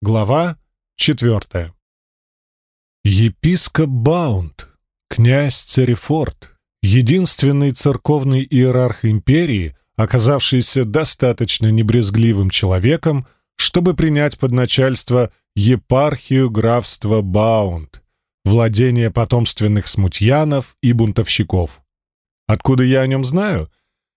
Глава четвертая. Епископ Баунд, князь Церефорд, единственный церковный иерарх империи, оказавшийся достаточно небрезгливым человеком, чтобы принять под начальство епархию графства Баунд, владение потомственных смутьянов и бунтовщиков. Откуда я о нем знаю?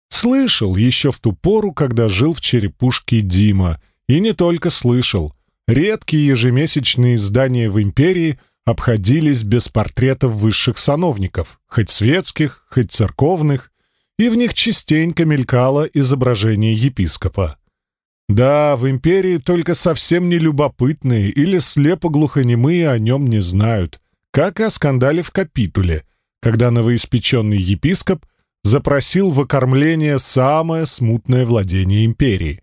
Слышал еще в ту пору, когда жил в черепушке Дима, и не только слышал — Редкие ежемесячные издания в империи обходились без портретов высших сановников, хоть светских, хоть церковных, и в них частенько мелькало изображение епископа. Да, в империи только совсем нелюбопытные или слепо-глухонемые о нем не знают, как и о скандале в капитуле, когда новоиспеченный епископ запросил в окормление самое смутное владение империи.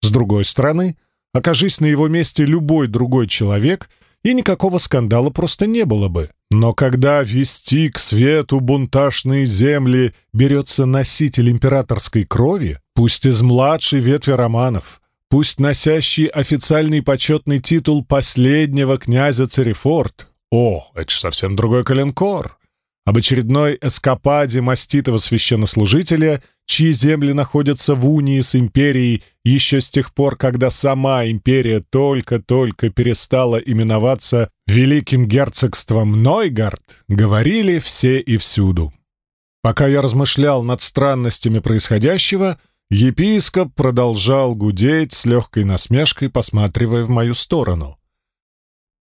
С другой стороны, Окажись на его месте любой другой человек, и никакого скандала просто не было бы. Но когда вести к свету бунтажные земли берется носитель императорской крови, пусть из младшей ветви романов, пусть носящий официальный почетный титул последнего князя Церефорд, о, это же совсем другой коленкор об очередной эскападе маститого священнослужителя, чьи земли находятся в унии с империей еще с тех пор, когда сама империя только-только перестала именоваться Великим герцогством Нойгард, говорили все и всюду. Пока я размышлял над странностями происходящего, епископ продолжал гудеть с легкой насмешкой, посматривая в мою сторону.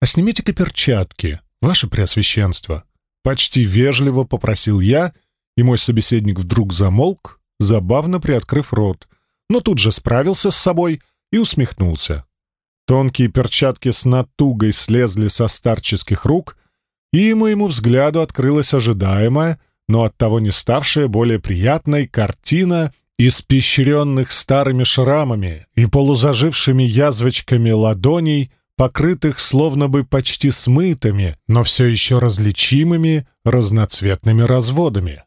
«А снимите-ка перчатки, ваше преосвященство», Почти вежливо попросил я, и мой собеседник вдруг замолк, забавно приоткрыв рот, но тут же справился с собой и усмехнулся. Тонкие перчатки с натугой слезли со старческих рук, и моему взгляду открылась ожидаемая, но оттого не ставшая более приятной картина испещренных старыми шрамами и полузажившими язвочками ладоней покрытых словно бы почти смытыми, но все еще различимыми разноцветными разводами.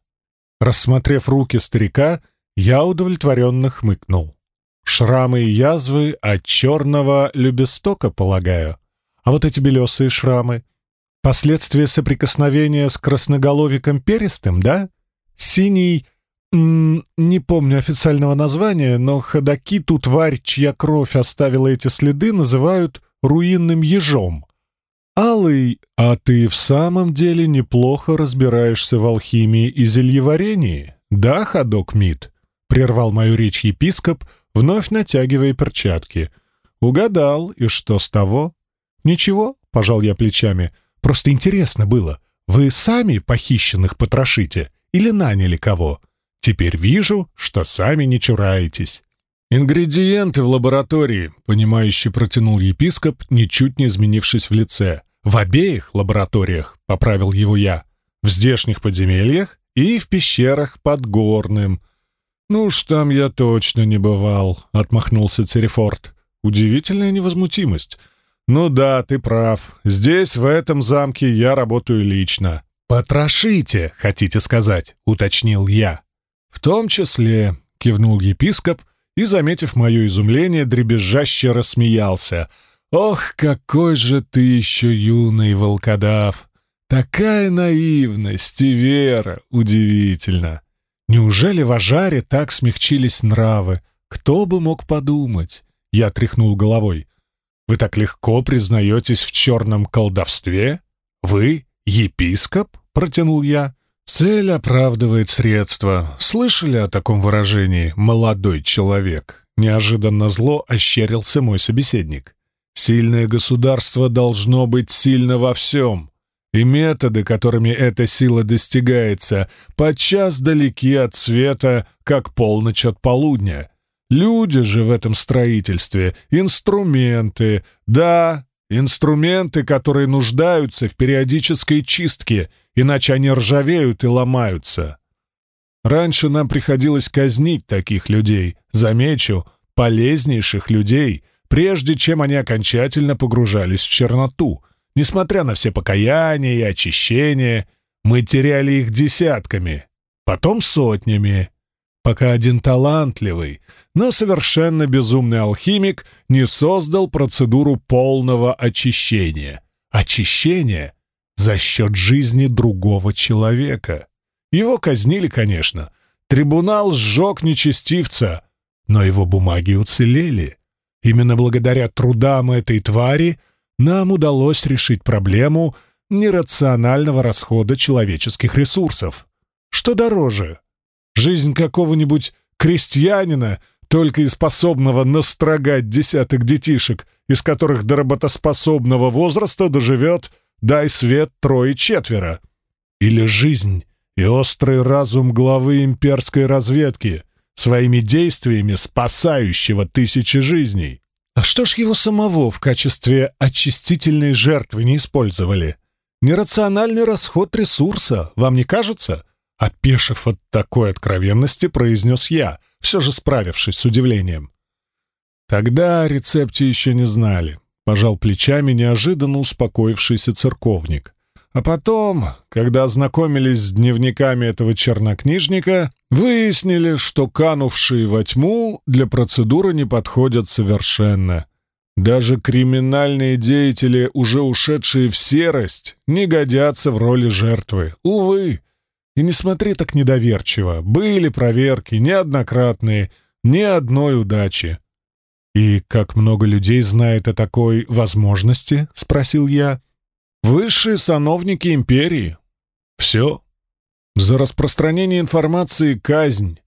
Рассмотрев руки старика, я удовлетворенно хмыкнул. Шрамы и язвы от черного любестока, полагаю. А вот эти белесые шрамы — последствия соприкосновения с красноголовиком перистым, да? Синий не помню официального названия, но ходаки ту тварь, чья кровь оставила эти следы, называют руинным ежом. «Алый, а ты в самом деле неплохо разбираешься в алхимии и зельеварении, да, ходок Мид?» — прервал мою речь епископ, вновь натягивая перчатки. «Угадал, и что с того?» «Ничего», — пожал я плечами, — «просто интересно было. Вы сами похищенных потрошите или наняли кого? Теперь вижу, что сами не чураетесь». «Ингредиенты в лаборатории», — понимающе протянул епископ, ничуть не изменившись в лице. «В обеих лабораториях», — поправил его я. «В здешних подземельях и в пещерах под Горным». «Ну уж там я точно не бывал», — отмахнулся Церефорд. «Удивительная невозмутимость». «Ну да, ты прав. Здесь, в этом замке, я работаю лично». «Потрошите, хотите сказать», — уточнил я. «В том числе», — кивнул епископ, — и, заметив мое изумление, дребезжаще рассмеялся. «Ох, какой же ты еще юный волкодав! Такая наивность и вера! Удивительно! Неужели в Ажаре так смягчились нравы? Кто бы мог подумать?» Я тряхнул головой. «Вы так легко признаетесь в черном колдовстве? Вы епископ?» — протянул я. «Цель оправдывает средства. Слышали о таком выражении «молодой человек»?» Неожиданно зло ощерился мой собеседник. «Сильное государство должно быть сильно во всем, и методы, которыми эта сила достигается, подчас далеки от света, как полночь от полудня. Люди же в этом строительстве — инструменты, да, инструменты, которые нуждаются в периодической чистке — иначе они ржавеют и ломаются. Раньше нам приходилось казнить таких людей, замечу, полезнейших людей, прежде чем они окончательно погружались в черноту. Несмотря на все покаяния и очищения, мы теряли их десятками, потом сотнями. Пока один талантливый, но совершенно безумный алхимик не создал процедуру полного очищения. Очищение за счет жизни другого человека. Его казнили, конечно. Трибунал сжег нечестивца, но его бумаги уцелели. Именно благодаря трудам этой твари нам удалось решить проблему нерационального расхода человеческих ресурсов. Что дороже? Жизнь какого-нибудь крестьянина, только и способного настрогать десяток детишек, из которых до работоспособного возраста доживет, дай свет, трое-четверо. Или жизнь и острый разум главы имперской разведки, своими действиями спасающего тысячи жизней. А что ж его самого в качестве очистительной жертвы не использовали? Нерациональный расход ресурса, вам не кажется? Опешив от такой откровенности, произнес я, все же справившись с удивлением. Тогда о рецепте еще не знали. Пожал плечами неожиданно успокоившийся церковник. А потом, когда ознакомились с дневниками этого чернокнижника, выяснили, что канувшие во тьму для процедуры не подходят совершенно. Даже криминальные деятели, уже ушедшие в серость, не годятся в роли жертвы. Увы. И не смотри так недоверчиво. Были проверки, неоднократные, ни одной удачи. «И как много людей знает о такой возможности?» — спросил я. «Высшие сановники империи. Все. За распространение информации казнь.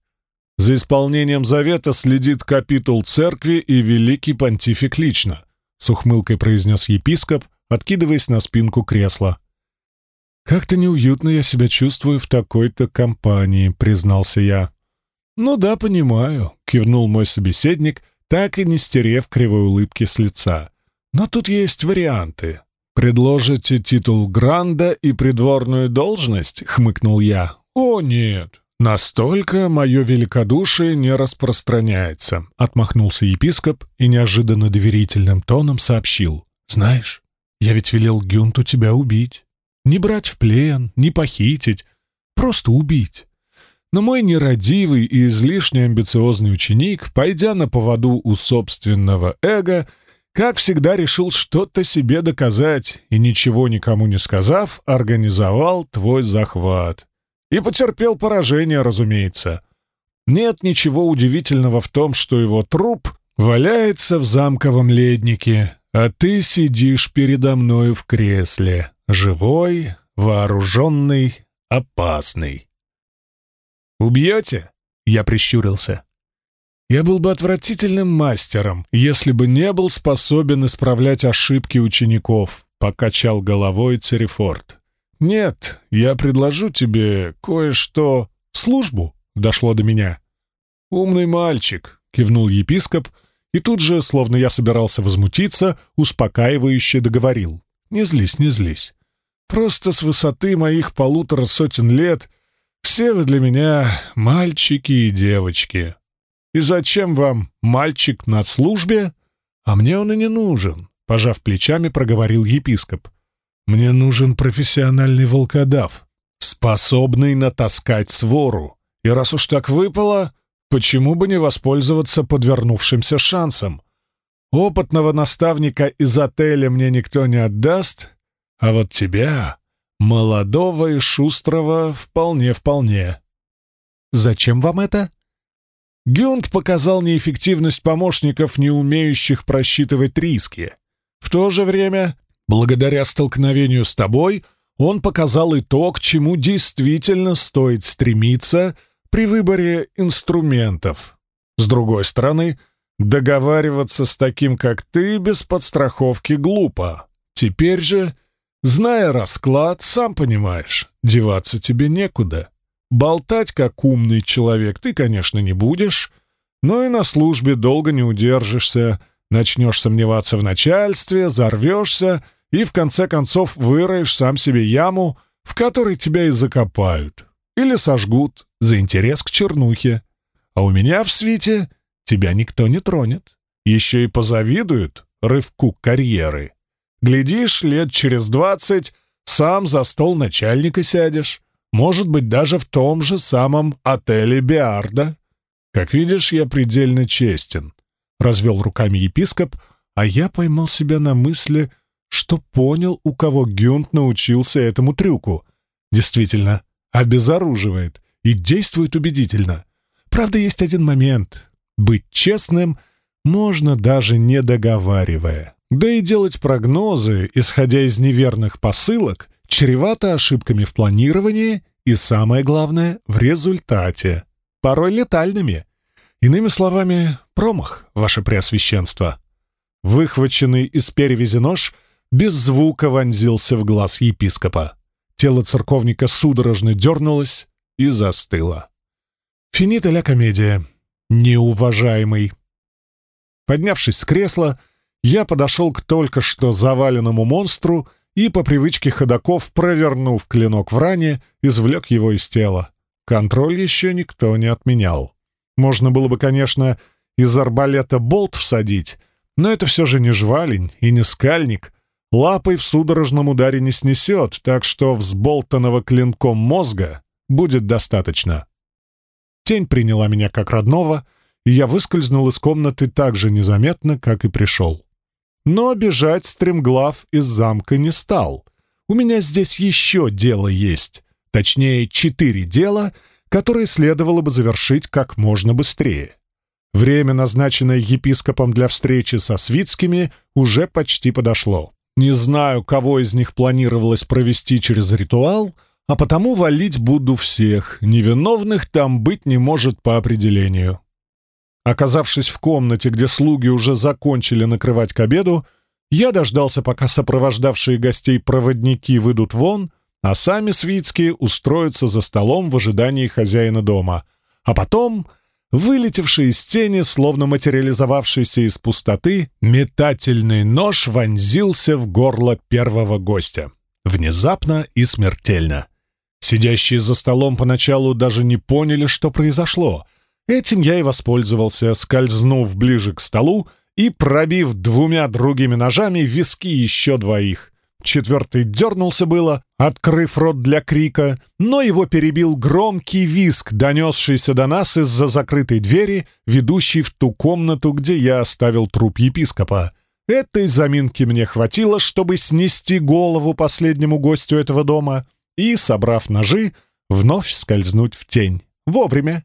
За исполнением завета следит капитул церкви и великий понтифик лично», — с ухмылкой произнес епископ, откидываясь на спинку кресла. «Как-то неуютно я себя чувствую в такой-то компании», — признался я. «Ну да, понимаю», — кивнул мой собеседник, так и не стерев кривой улыбки с лица. «Но тут есть варианты. Предложите титул Гранда и придворную должность?» — хмыкнул я. «О, нет, «Настолько мое великодушие не распространяется», — отмахнулся епископ и неожиданно доверительным тоном сообщил. «Знаешь, я ведь велел Гюнту тебя убить. Не брать в плен, не похитить, просто убить. Но мой нерадивый и излишне амбициозный ученик, пойдя на поводу у собственного эго, как всегда решил что-то себе доказать и, ничего никому не сказав, организовал твой захват. И потерпел поражение, разумеется. Нет ничего удивительного в том, что его труп валяется в замковом леднике, а ты сидишь передо мною в кресле, живой, вооруженный, опасный. «Убьете?» — я прищурился. «Я был бы отвратительным мастером, если бы не был способен исправлять ошибки учеников», — покачал головой Церефорд. «Нет, я предложу тебе кое-что...» «Службу?» — дошло до меня. «Умный мальчик», — кивнул епископ, и тут же, словно я собирался возмутиться, успокаивающе договорил. «Не злись, не злись. Просто с высоты моих полутора сотен лет все вы для меня мальчики и девочки. И зачем вам мальчик на службе? А мне он и не нужен», — пожав плечами, проговорил епископ. «Мне нужен профессиональный волкодав, способный натаскать свору. И раз уж так выпало, почему бы не воспользоваться подвернувшимся шансом? Опытного наставника из отеля мне никто не отдаст, а вот тебя, молодого и шустрого, вполне-вполне. Зачем вам это? Гюнд показал неэффективность помощников, не умеющих просчитывать риски. В то же время, благодаря столкновению с тобой, он показал и то, к чему действительно стоит стремиться при выборе инструментов. С другой стороны, договариваться с таким, как ты, без подстраховки глупо. Теперь же Зная расклад, сам понимаешь, деваться тебе некуда. Болтать, как умный человек, ты, конечно, не будешь, но и на службе долго не удержишься, начнешь сомневаться в начальстве, зарвешься и, в конце концов, выроешь сам себе яму, в которой тебя и закопают. Или сожгут за интерес к чернухе. А у меня в свите тебя никто не тронет. Еще и позавидуют рывку карьеры. Глядишь, лет через двадцать сам за стол начальника сядешь. Может быть, даже в том же самом отеле Биарда. Как видишь, я предельно честен», — развел руками епископ, а я поймал себя на мысли, что понял, у кого Гюнт научился этому трюку. Действительно, обезоруживает и действует убедительно. Правда, есть один момент. Быть честным можно даже не договаривая. Да и делать прогнозы, исходя из неверных посылок, чревато ошибками в планировании и, самое главное, в результате. Порой летальными. Иными словами, промах, ваше преосвященство. Выхваченный из перевязи нож без звука вонзился в глаз епископа. Тело церковника судорожно дернулось и застыло. Финита ля комедия. Неуважаемый. Поднявшись с кресла, я подошел к только что заваленному монстру и, по привычке ходаков, провернув клинок в ране, извлек его из тела. Контроль еще никто не отменял. Можно было бы, конечно, из арбалета болт всадить, но это все же не жвалень и не скальник. Лапой в судорожном ударе не снесет, так что взболтанного клинком мозга будет достаточно. Тень приняла меня как родного, и я выскользнул из комнаты так же незаметно, как и пришел. Но бежать стремглав из замка не стал. У меня здесь еще дело есть. Точнее, четыре дела, которые следовало бы завершить как можно быстрее. Время, назначенное епископом для встречи со свитскими, уже почти подошло. Не знаю, кого из них планировалось провести через ритуал — а потому валить буду всех, невиновных там быть не может по определению. Оказавшись в комнате, где слуги уже закончили накрывать к обеду, я дождался, пока сопровождавшие гостей проводники выйдут вон, а сами свитские устроятся за столом в ожидании хозяина дома. А потом, вылетевший из тени, словно материализовавшийся из пустоты, метательный нож вонзился в горло первого гостя. Внезапно и смертельно. Сидящие за столом поначалу даже не поняли, что произошло. Этим я и воспользовался, скользнув ближе к столу и пробив двумя другими ножами виски еще двоих. Четвертый дернулся было, открыв рот для крика, но его перебил громкий виск, донесшийся до нас из-за закрытой двери, ведущей в ту комнату, где я оставил труп епископа. Этой заминки мне хватило, чтобы снести голову последнему гостю этого дома — и, собрав ножи, вновь скользнуть в тень. Вовремя.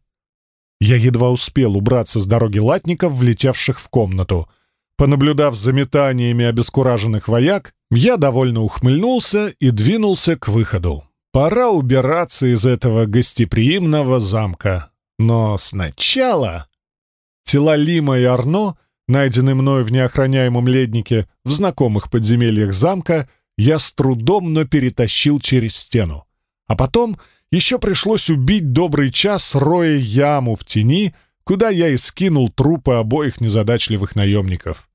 Я едва успел убраться с дороги латников, влетевших в комнату. Понаблюдав за метаниями обескураженных вояк, я довольно ухмыльнулся и двинулся к выходу. Пора убираться из этого гостеприимного замка. Но сначала... Тела Лима и Арно, найденные мной в неохраняемом леднике в знакомых подземельях замка, я с трудом, но перетащил через стену. А потом еще пришлось убить добрый час, роя яму в тени, куда я и скинул трупы обоих незадачливых наемников.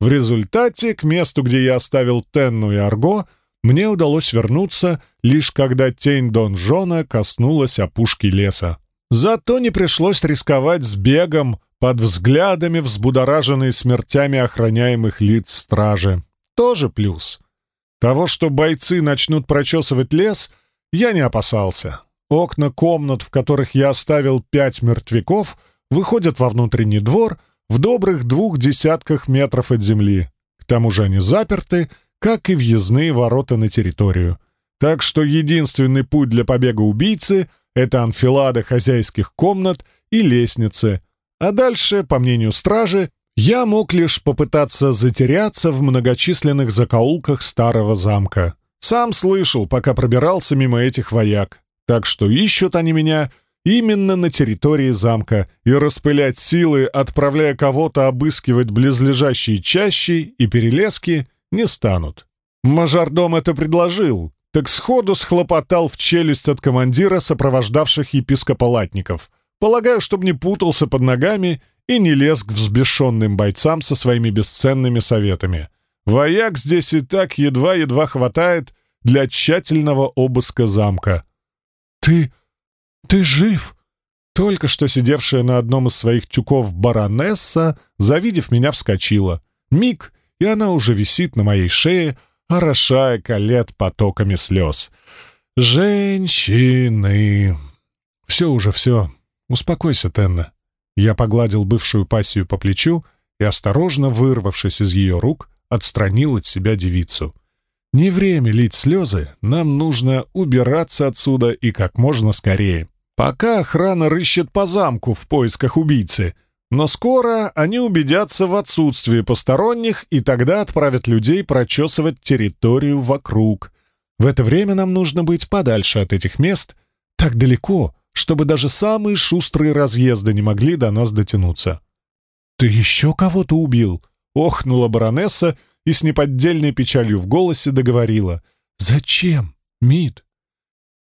В результате к месту, где я оставил Тенну и Арго, мне удалось вернуться, лишь когда тень Дон Жона коснулась опушки леса. Зато не пришлось рисковать с бегом под взглядами взбудораженной смертями охраняемых лиц стражи. Тоже плюс. Того, что бойцы начнут прочесывать лес, я не опасался. Окна комнат, в которых я оставил пять мертвяков, выходят во внутренний двор в добрых двух десятках метров от земли. К тому же они заперты, как и въездные ворота на территорию. Так что единственный путь для побега убийцы — это анфилада хозяйских комнат и лестницы. А дальше, по мнению стражи, я мог лишь попытаться затеряться в многочисленных закоулках старого замка. Сам слышал, пока пробирался мимо этих вояк. Так что ищут они меня именно на территории замка, и распылять силы, отправляя кого-то обыскивать близлежащие чащи и перелески, не станут. Мажордом это предложил, так сходу схлопотал в челюсть от командира, сопровождавших епископа латников. Полагаю, чтобы не путался под ногами и не лез к взбешенным бойцам со своими бесценными советами. Вояк здесь и так едва-едва хватает для тщательного обыска замка. «Ты... ты жив?» Только что сидевшая на одном из своих тюков баронесса, завидев меня, вскочила. Миг, и она уже висит на моей шее, орошая колет потоками слез. «Женщины!» «Все уже, все. Успокойся, Тенна. Я погладил бывшую пассию по плечу и, осторожно вырвавшись из ее рук, отстранил от себя девицу. Не время лить слезы, нам нужно убираться отсюда и как можно скорее. Пока охрана рыщет по замку в поисках убийцы, но скоро они убедятся в отсутствии посторонних и тогда отправят людей прочесывать территорию вокруг. В это время нам нужно быть подальше от этих мест, так далеко, чтобы даже самые шустрые разъезды не могли до нас дотянуться. «Ты еще кого-то убил?» — охнула баронесса и с неподдельной печалью в голосе договорила. «Зачем, Мид?»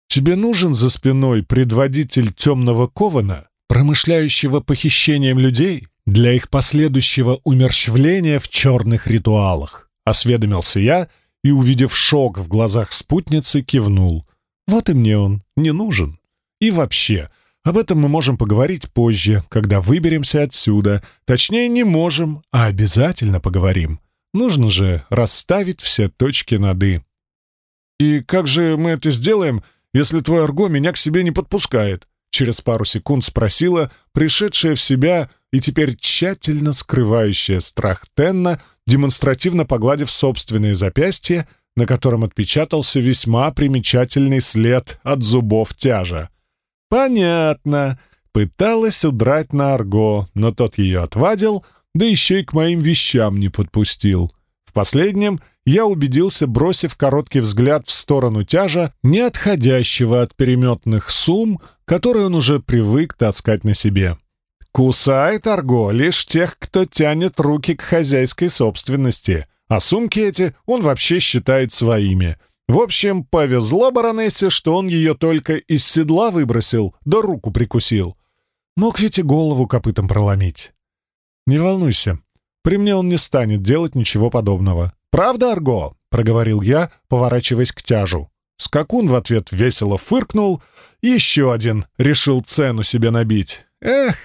«Тебе нужен за спиной предводитель темного кована, промышляющего похищением людей для их последующего умерщвления в черных ритуалах?» — осведомился я и, увидев шок в глазах спутницы, кивнул. «Вот и мне он не нужен. И вообще...» Об этом мы можем поговорить позже, когда выберемся отсюда. Точнее, не можем, а обязательно поговорим. Нужно же расставить все точки над «и». «И как же мы это сделаем, если твой Арго меня к себе не подпускает?» Через пару секунд спросила пришедшая в себя и теперь тщательно скрывающая страх Тенна, демонстративно погладив собственное запястье, на котором отпечатался весьма примечательный след от зубов тяжа. «Понятно». Пыталась удрать на Арго, но тот ее отвадил, да еще и к моим вещам не подпустил. В последнем я убедился, бросив короткий взгляд в сторону тяжа, не отходящего от переметных сумм, которые он уже привык таскать на себе. Кусает Арго лишь тех, кто тянет руки к хозяйской собственности, а сумки эти он вообще считает своими — в общем, повезло баронессе, что он ее только из седла выбросил, да руку прикусил. Мог ведь и голову копытом проломить. «Не волнуйся, при мне он не станет делать ничего подобного. Правда, Арго?» — проговорил я, поворачиваясь к тяжу. Скакун в ответ весело фыркнул, еще один решил цену себе набить. «Эх!»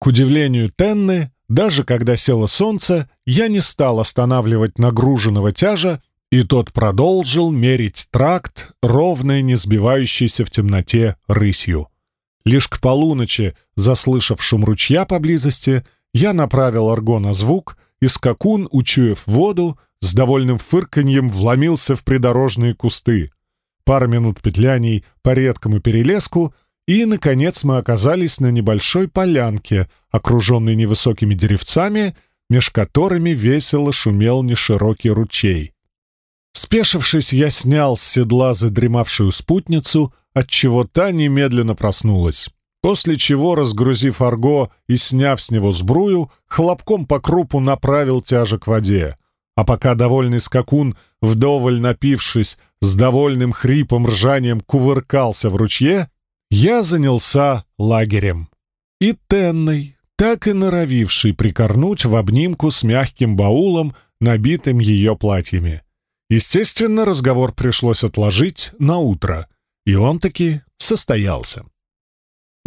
К удивлению Тенны, даже когда село солнце, я не стал останавливать нагруженного тяжа и тот продолжил мерить тракт, ровно не сбивающийся в темноте рысью. Лишь к полуночи, заслышав шум ручья поблизости, я направил арго на звук, и скакун, учуяв воду, с довольным фырканьем вломился в придорожные кусты. Пара минут петляний по редкому перелеску, и, наконец, мы оказались на небольшой полянке, окруженной невысокими деревцами, меж которыми весело шумел неширокий ручей. Спешившись, я снял с седла задремавшую спутницу, отчего та немедленно проснулась. После чего, разгрузив арго и сняв с него сбрую, хлопком по крупу направил тяжек к воде. А пока довольный скакун, вдоволь напившись, с довольным хрипом ржанием кувыркался в ручье, я занялся лагерем. И Тенной, так и норовивший прикорнуть в обнимку с мягким баулом, набитым ее платьями. Естественно, разговор пришлось отложить на утро, и он таки состоялся.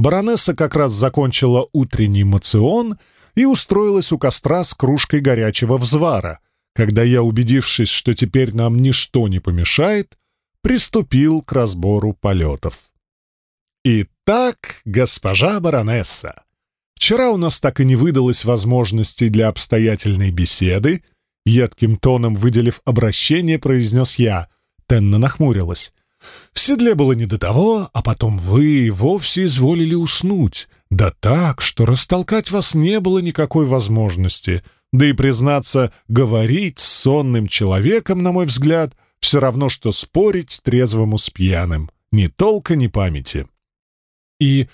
Баронесса как раз закончила утренний мацион и устроилась у костра с кружкой горячего взвара, когда я, убедившись, что теперь нам ничто не помешает, приступил к разбору полетов. Итак, госпожа баронесса, вчера у нас так и не выдалось возможности для обстоятельной беседы, Едким тоном, выделив обращение, произнес я. Тенна нахмурилась. В седле было не до того, а потом вы вовсе изволили уснуть. Да так, что растолкать вас не было никакой возможности. Да и, признаться, говорить с сонным человеком, на мой взгляд, все равно, что спорить трезвому с пьяным. Ни толка, ни памяти. И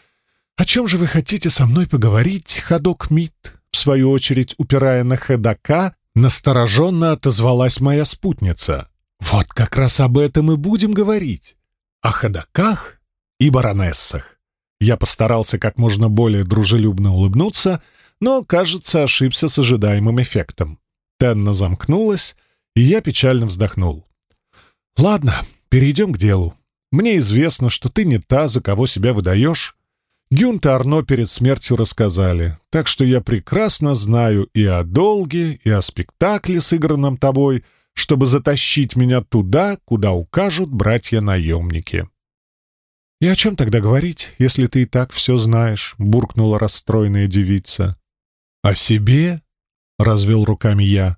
о чем же вы хотите со мной поговорить, ходок Мит? В свою очередь, упирая на ходока, Настороженно отозвалась моя спутница. «Вот как раз об этом и будем говорить. О ходоках и баронессах». Я постарался как можно более дружелюбно улыбнуться, но, кажется, ошибся с ожидаемым эффектом. Тенна замкнулась, и я печально вздохнул. «Ладно, перейдем к делу. Мне известно, что ты не та, за кого себя выдаешь, Гюнт и Арно перед смертью рассказали, так что я прекрасно знаю и о долге, и о спектакле, сыгранном тобой, чтобы затащить меня туда, куда укажут братья-наемники. «И о чем тогда говорить, если ты и так все знаешь?» — буркнула расстроенная девица. «О себе?» — развел руками я.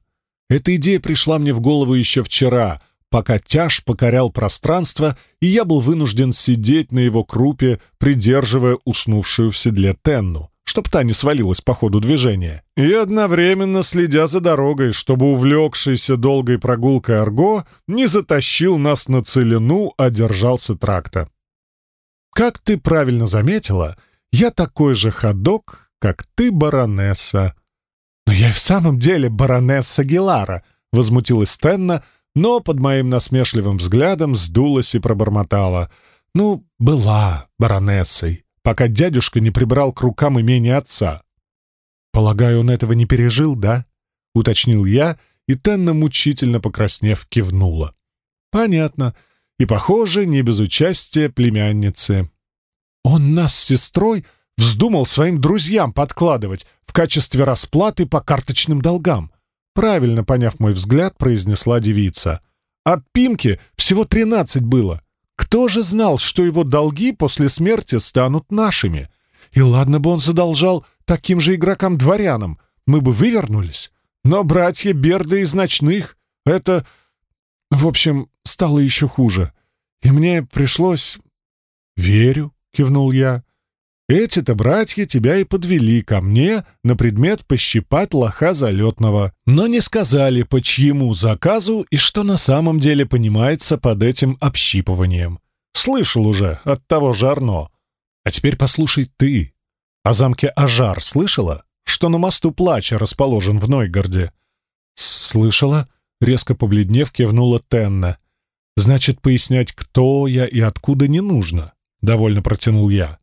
«Эта идея пришла мне в голову еще вчера, пока тяж покорял пространство, и я был вынужден сидеть на его крупе, придерживая уснувшую в седле Тенну, чтоб та не свалилась по ходу движения, и одновременно следя за дорогой, чтобы увлекшийся долгой прогулкой Арго не затащил нас на целину, а держался тракта. Как ты правильно заметила, я такой же ходок, как ты, баронесса. Но я и в самом деле баронесса Гелара, возмутилась Стенна, но под моим насмешливым взглядом сдулась и пробормотала. Ну, была баронессой, пока дядюшка не прибрал к рукам имение отца. Полагаю, он этого не пережил, да? Уточнил я, и Тенна, мучительно покраснев, кивнула. Понятно и, похоже, не без участия племянницы. Он нас с сестрой вздумал своим друзьям подкладывать в качестве расплаты по карточным долгам. Правильно поняв мой взгляд, произнесла девица. А Пимке всего тринадцать было. Кто же знал, что его долги после смерти станут нашими? И ладно бы он задолжал таким же игрокам-дворянам, мы бы вывернулись. Но братья Берды из ночных — это... В общем, стало еще хуже. И мне пришлось... «Верю», — кивнул я. «Эти-то братья тебя и подвели ко мне на предмет пощипать лоха залетного, но не сказали, по чьему заказу и что на самом деле понимается под этим общипыванием. Слышал уже от того же Арно. А теперь послушай ты. О замке Ажар слышала, что на мосту Плача расположен в Нойгарде?» «Слышала?» — резко побледнев кивнула Тенна. Значит, пояснять, кто я и откуда не нужно, — довольно протянул я.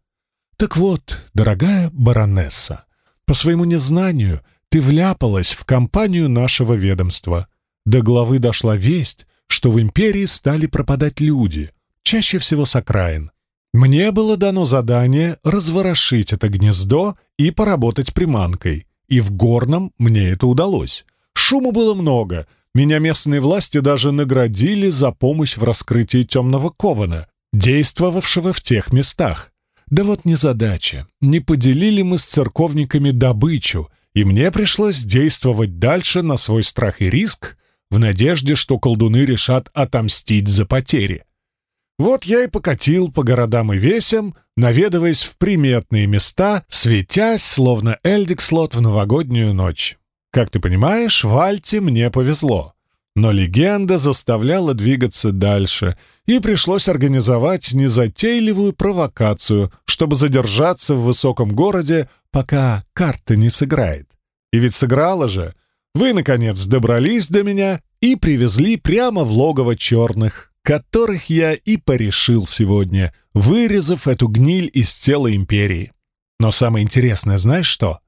Так вот, дорогая баронесса, по своему незнанию ты вляпалась в компанию нашего ведомства. До главы дошла весть, что в империи стали пропадать люди, чаще всего с окраин. Мне было дано задание разворошить это гнездо и поработать приманкой, и в Горном мне это удалось. Шума было много, меня местные власти даже наградили за помощь в раскрытии темного кована, действовавшего в тех местах. Да вот незадача. Не поделили мы с церковниками добычу, и мне пришлось действовать дальше на свой страх и риск, в надежде, что колдуны решат отомстить за потери. Вот я и покатил по городам и весям, наведываясь в приметные места, светясь, словно Эльдикслот в новогоднюю ночь. Как ты понимаешь, в мне повезло. Но легенда заставляла двигаться дальше, и пришлось организовать незатейливую провокацию, чтобы задержаться в высоком городе, пока карта не сыграет. И ведь сыграла же. Вы, наконец, добрались до меня и привезли прямо в логово черных, которых я и порешил сегодня, вырезав эту гниль из тела империи. Но самое интересное, знаешь что?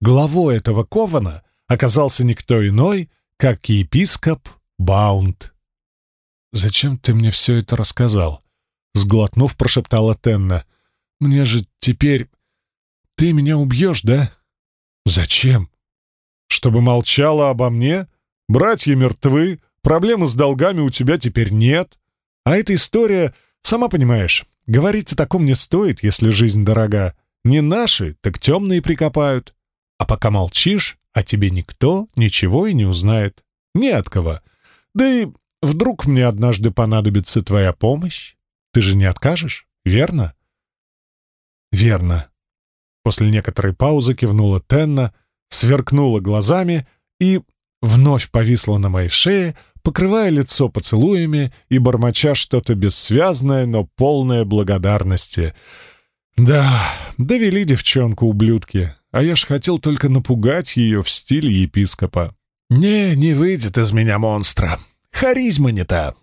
Главой этого кована оказался никто иной, как епископ Баунд. «Зачем ты мне все это рассказал?» Сглотнув, прошептала Тенна. «Мне же теперь... Ты меня убьешь, да?» «Зачем?» «Чтобы молчала обо мне? Братья мертвы, проблемы с долгами у тебя теперь нет. А эта история, сама понимаешь, говорить о таком не стоит, если жизнь дорога. Не наши, так темные прикопают. А пока молчишь, о тебе никто ничего и не узнает. Не от кого. Да и вдруг мне однажды понадобится твоя помощь? Ты же не откажешь, верно? Верно. После некоторой паузы кивнула Тенна, сверкнула глазами и вновь повисла на моей шее, покрывая лицо поцелуями и бормоча что-то бессвязное, но полное благодарности. Да, довели девчонку, ублюдки а я ж хотел только напугать ее в стиле епископа. «Не, не выйдет из меня монстра. Харизма не та.